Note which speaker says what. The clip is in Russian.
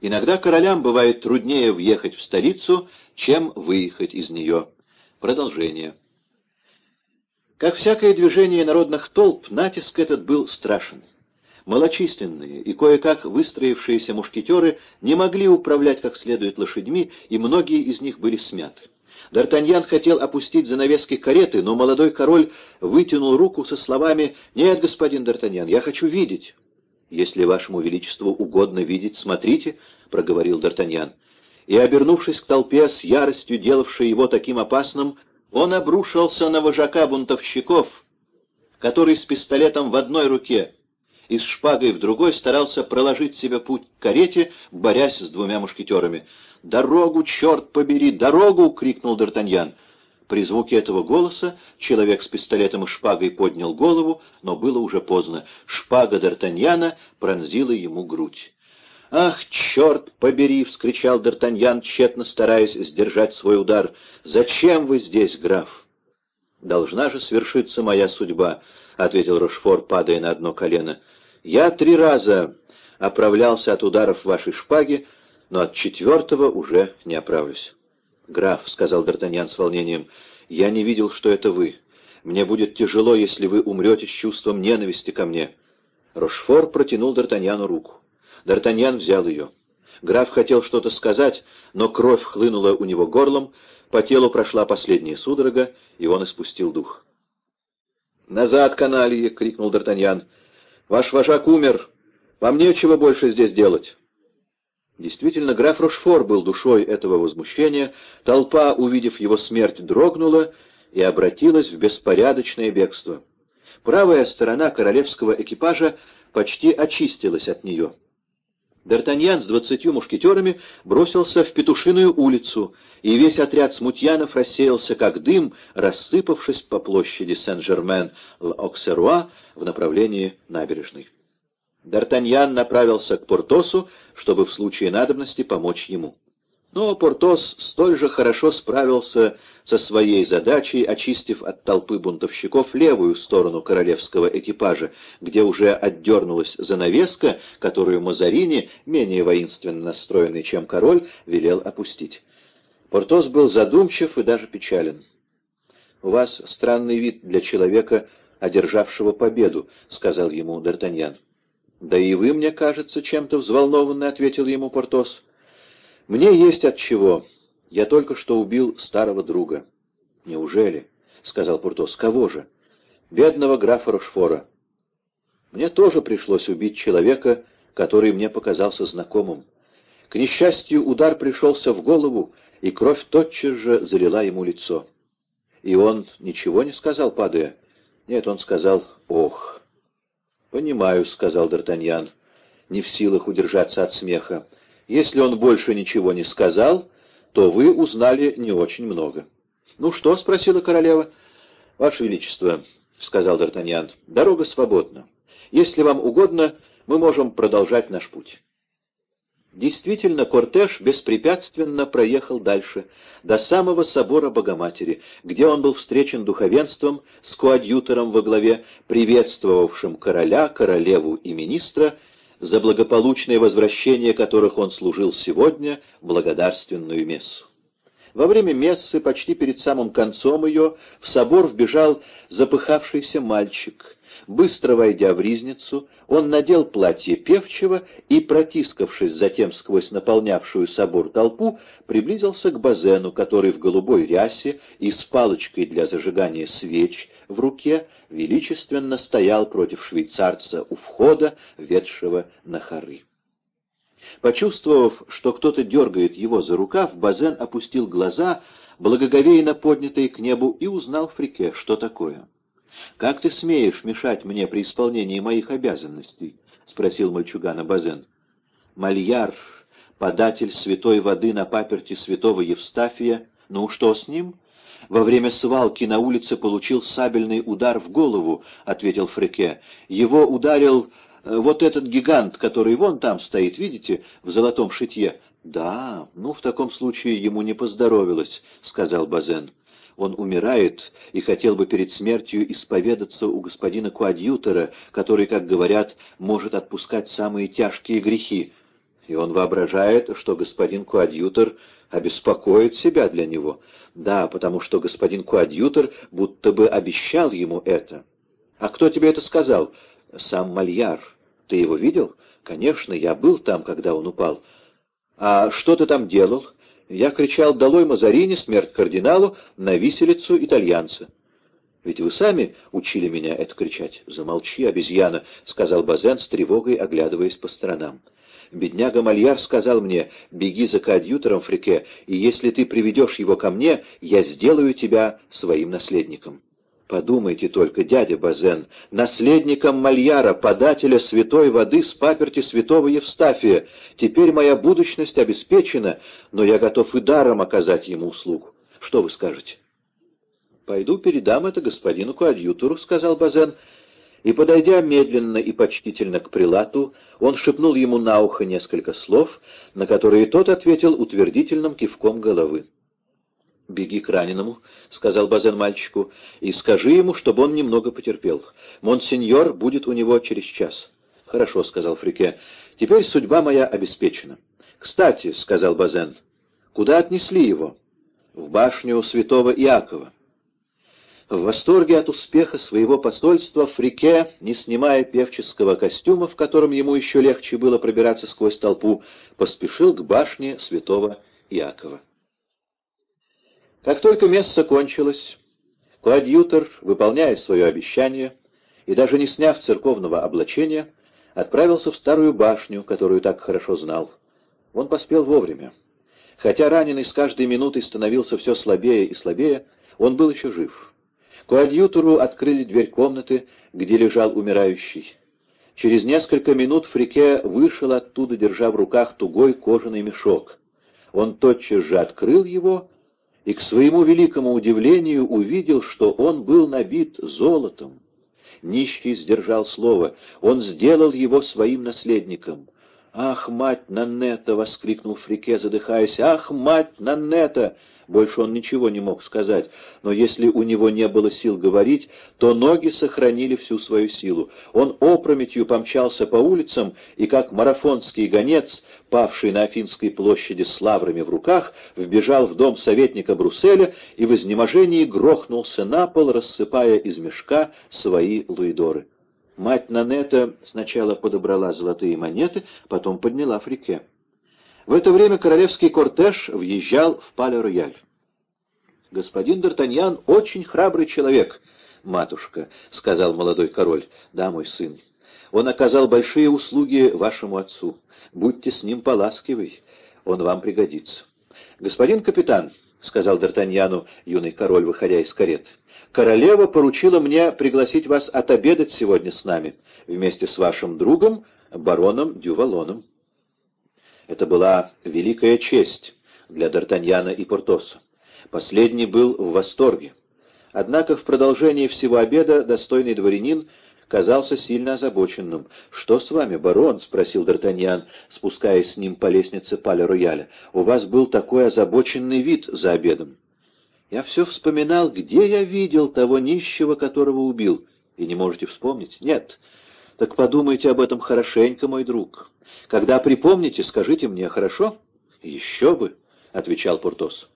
Speaker 1: Иногда королям бывает труднее въехать в столицу, чем выехать из нее. Продолжение. Как всякое движение народных толп, натиск этот был страшен. Малочисленные и кое-как выстроившиеся мушкетеры не могли управлять как следует лошадьми, и многие из них были смяты. Д'Артаньян хотел опустить занавески кареты, но молодой король вытянул руку со словами «Нет, господин Д'Артаньян, я хочу видеть». «Если вашему величеству угодно видеть, смотрите», — проговорил Д'Артаньян. И, обернувшись к толпе с яростью, делавшей его таким опасным, он обрушился на вожака бунтовщиков, который с пистолетом в одной руке и с шпагой в другой старался проложить себе путь к карете, борясь с двумя мушкетерами. «Дорогу, черт побери, дорогу!» — крикнул Д'Артаньян. При звуке этого голоса человек с пистолетом и шпагой поднял голову, но было уже поздно. Шпага Д'Артаньяна пронзила ему грудь. «Ах, черт побери!» — вскричал Д'Артаньян, тщетно стараясь сдержать свой удар. «Зачем вы здесь, граф?» «Должна же свершиться моя судьба», — ответил Рошфор, падая на одно колено. «Я три раза оправлялся от ударов вашей шпаги, но от четвертого уже не оправлюсь». «Граф», — сказал Д'Артаньян с волнением, — «я не видел, что это вы. Мне будет тяжело, если вы умрете с чувством ненависти ко мне». Рошфор протянул Д'Артаньяну руку. Д'Артаньян взял ее. Граф хотел что-то сказать, но кровь хлынула у него горлом, по телу прошла последняя судорога, и он испустил дух. «Назад, каналье!» — крикнул Д'Артаньян. «Ваш вожак умер. Вам нечего больше здесь делать». Действительно, граф Рошфор был душой этого возмущения, толпа, увидев его смерть, дрогнула и обратилась в беспорядочное бегство. Правая сторона королевского экипажа почти очистилась от нее. Д'Артаньян с двадцатью мушкетерами бросился в Петушиную улицу, и весь отряд смутьянов рассеялся как дым, рассыпавшись по площади Сен-Жермен-L'Оксеруа в направлении набережной. Д'Артаньян направился к Портосу, чтобы в случае надобности помочь ему. Но Портос столь же хорошо справился со своей задачей, очистив от толпы бунтовщиков левую сторону королевского экипажа, где уже отдернулась занавеска, которую Мазарини, менее воинственно настроенный, чем король, велел опустить. Портос был задумчив и даже печален. «У вас странный вид для человека, одержавшего победу», — сказал ему Д'Артаньян. «Да и вы, мне кажется, чем-то взволнованный», — ответил ему Портос. «Мне есть от чего. Я только что убил старого друга». «Неужели?» — сказал Портос. «Кого же?» «Бедного графа Рошфора». «Мне тоже пришлось убить человека, который мне показался знакомым. К несчастью, удар пришелся в голову, и кровь тотчас же залила ему лицо. И он ничего не сказал, падая? Нет, он сказал «Ох». «Понимаю», — сказал Д'Артаньян, не в силах удержаться от смеха. «Если он больше ничего не сказал, то вы узнали не очень много». «Ну что?» — спросила королева. «Ваше Величество», — сказал Д'Артаньян, — «дорога свободна. Если вам угодно, мы можем продолжать наш путь». Действительно, кортеж беспрепятственно проехал дальше, до самого собора Богоматери, где он был встречен духовенством с коадьютором во главе, приветствовавшим короля, королеву и министра, за благополучное возвращение которых он служил сегодня благодарственную мессу. Во время мессы, почти перед самым концом ее, в собор вбежал запыхавшийся мальчик, Быстро войдя в ризницу, он надел платье певчего и, протискавшись затем сквозь наполнявшую собор толпу, приблизился к Базену, который в голубой рясе и с палочкой для зажигания свеч в руке величественно стоял против швейцарца у входа, ведшего на хоры. Почувствовав, что кто-то дергает его за рукав, Базен опустил глаза, благоговейно поднятые к небу, и узнал Фрике, что такое. «Как ты смеешь мешать мне при исполнении моих обязанностей?» — спросил мальчугана Базен. «Мальяр, податель святой воды на паперти святого Евстафия, ну что с ним?» «Во время свалки на улице получил сабельный удар в голову», — ответил Фреке. «Его ударил вот этот гигант, который вон там стоит, видите, в золотом шитье». «Да, ну, в таком случае ему не поздоровилось», — сказал Базен. Он умирает и хотел бы перед смертью исповедаться у господина Куадьютора, который, как говорят, может отпускать самые тяжкие грехи. И он воображает, что господин коадьютор обеспокоит себя для него. Да, потому что господин коадьютор будто бы обещал ему это. А кто тебе это сказал? Сам Мальяр. Ты его видел? Конечно, я был там, когда он упал. А что ты там делал? Я кричал «Долой Мазарини, смерть кардиналу!» на виселицу итальянца. Ведь вы сами учили меня это кричать. «Замолчи, обезьяна!» — сказал Базен с тревогой, оглядываясь по сторонам. Бедняга Мальяр сказал мне, беги за коадьютором, Фрике, и если ты приведешь его ко мне, я сделаю тебя своим наследником. Подумайте только, дядя Базен, наследником Мальяра, подателя святой воды с паперти святого Евстафия. Теперь моя будущность обеспечена, но я готов и даром оказать ему услугу. Что вы скажете? «Пойду передам это господину коадьютору», — сказал Базен, — и, подойдя медленно и почтительно к прилату, он шепнул ему на ухо несколько слов, на которые тот ответил утвердительным кивком головы. «Беги к раненому», — сказал Базен мальчику, — «и скажи ему, чтобы он немного потерпел. Монсеньор будет у него через час». «Хорошо», — сказал Фрике, — «теперь судьба моя обеспечена». «Кстати», — сказал Базен, — «куда отнесли его?» «В башню святого Иакова». В восторге от успеха своего посольства Фрике, не снимая певческого костюма, в котором ему еще легче было пробираться сквозь толпу, поспешил к башне святого Иакова. Как только место кончилось, коадьютор, выполняя свое обещание и даже не сняв церковного облачения, отправился в старую башню, которую так хорошо знал. Он поспел вовремя. Хотя раненый с каждой минутой становился все слабее и слабее, он был еще жив. Коадьютору открыли дверь комнаты, где лежал умирающий. Через несколько минут Фрике вышел оттуда, держа в руках тугой кожаный мешок. Он тотчас же открыл его и, к своему великому удивлению, увидел, что он был набит золотом. Нищий сдержал слово, он сделал его своим наследником. «Ах, мать Наннета!» — воскликнул Фрике, задыхаясь. «Ах, мать Наннета!» Больше он ничего не мог сказать, но если у него не было сил говорить, то ноги сохранили всю свою силу. Он опрометью помчался по улицам и, как марафонский гонец, павший на Афинской площади с лаврами в руках, вбежал в дом советника Брусселя и в изнеможении грохнулся на пол, рассыпая из мешка свои луидоры. Мать Нанета сначала подобрала золотые монеты, потом подняла фрике. В это время королевский кортеж въезжал в Пале-Рояль. «Господин Д'Артаньян очень храбрый человек, матушка», — сказал молодой король. «Да, мой сын. Он оказал большие услуги вашему отцу. Будьте с ним поласкивый, он вам пригодится». «Господин капитан», — сказал Д'Артаньяну юный король, выходя из кареты, — «королева поручила мне пригласить вас отобедать сегодня с нами, вместе с вашим другом, бароном Дювалоном». Это была великая честь для Д'Артаньяна и Портоса. Последний был в восторге. Однако в продолжении всего обеда достойный дворянин казался сильно озабоченным. «Что с вами, барон?» — спросил Д'Артаньян, спускаясь с ним по лестнице Паля-Рояля. «У вас был такой озабоченный вид за обедом». «Я все вспоминал, где я видел того нищего, которого убил. И не можете вспомнить?» «Нет». «Так подумайте об этом хорошенько, мой друг. Когда припомните, скажите мне, хорошо?» «Еще бы», — отвечал Портос.